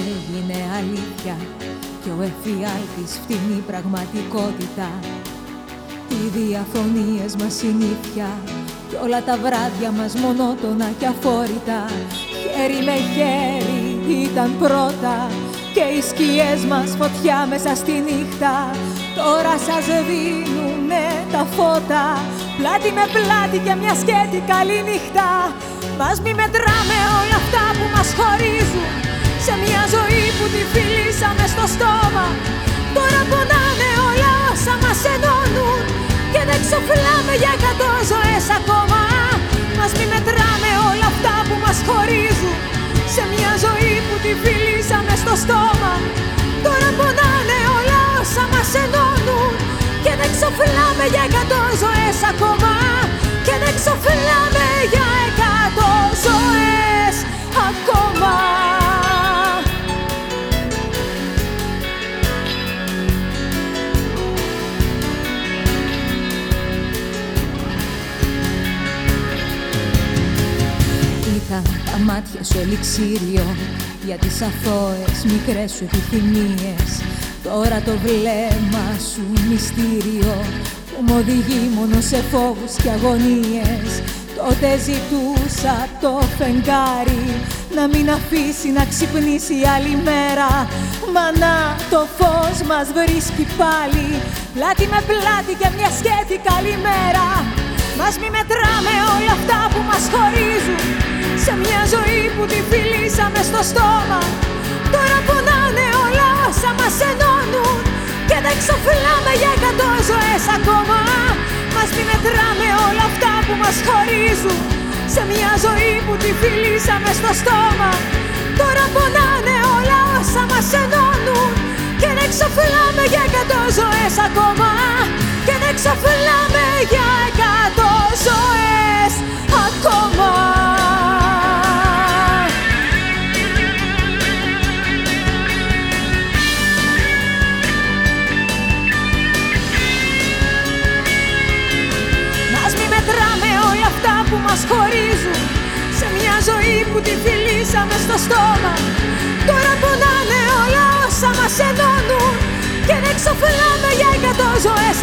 έγινε αλήθεια και ο εφιάλτης φτηνή πραγματικότητα. Οι διαφωνίες μας συνήθεια κι όλα τα βράδια μας μονότονα και αφόρητα. Χέρι με χέρι ήταν πρώτα και οι σκιές μας φωτιά μέσα στη νύχτα. Τώρα σας δίνουνε τα φώτα Πλάτη με πλάτη και μια σκέτη καλή νύχτα. Μας μη μετράμε όλα αυτά στόμα. Τώρα πονάνε όλα όσα μας ενώνουν. Και δεν ξοφλάμε για εκατό ζωές ακόμα. Και δεν ξοφλάμε για εκατό ζωές ακόμα. Ήταν τα μάτια σου ελιξίριο για τις αθώες μικρές σου επιθυμίες. Τώρα το βλέμμα σου μυστήριο που μου οδηγεί μόνο σε φόβους και αγωνίες. Τότε ζητούσα το φεγγάρι να μην αφήσει να ξυπνήσει άλλη μέρα. Μα να το φως μας βρίσκει πάλι. Πλάτη με πλάτη και μια σκέτη καλημέρα. Μας μη μετράμε όλα αυτά που μας χωρίζουν σε μια ζωή που τη φιλήσαμε στο στόμα. Τώρα πονάνε όλα όσα μας ενώνουν Και δεν ξοφλάμε για εκατό ζωές ακόμα. Μας μη μετράμε όλα αυτά που μας χωρίζουν Σε μια ζωή που τη φιλήσαμε στο στόμα. Τώρα πονάνε στόμα. Τώρα πονάνε όλα όσα μας ενώνουν. Και δεν ξοφλάμε για εκατό ζωές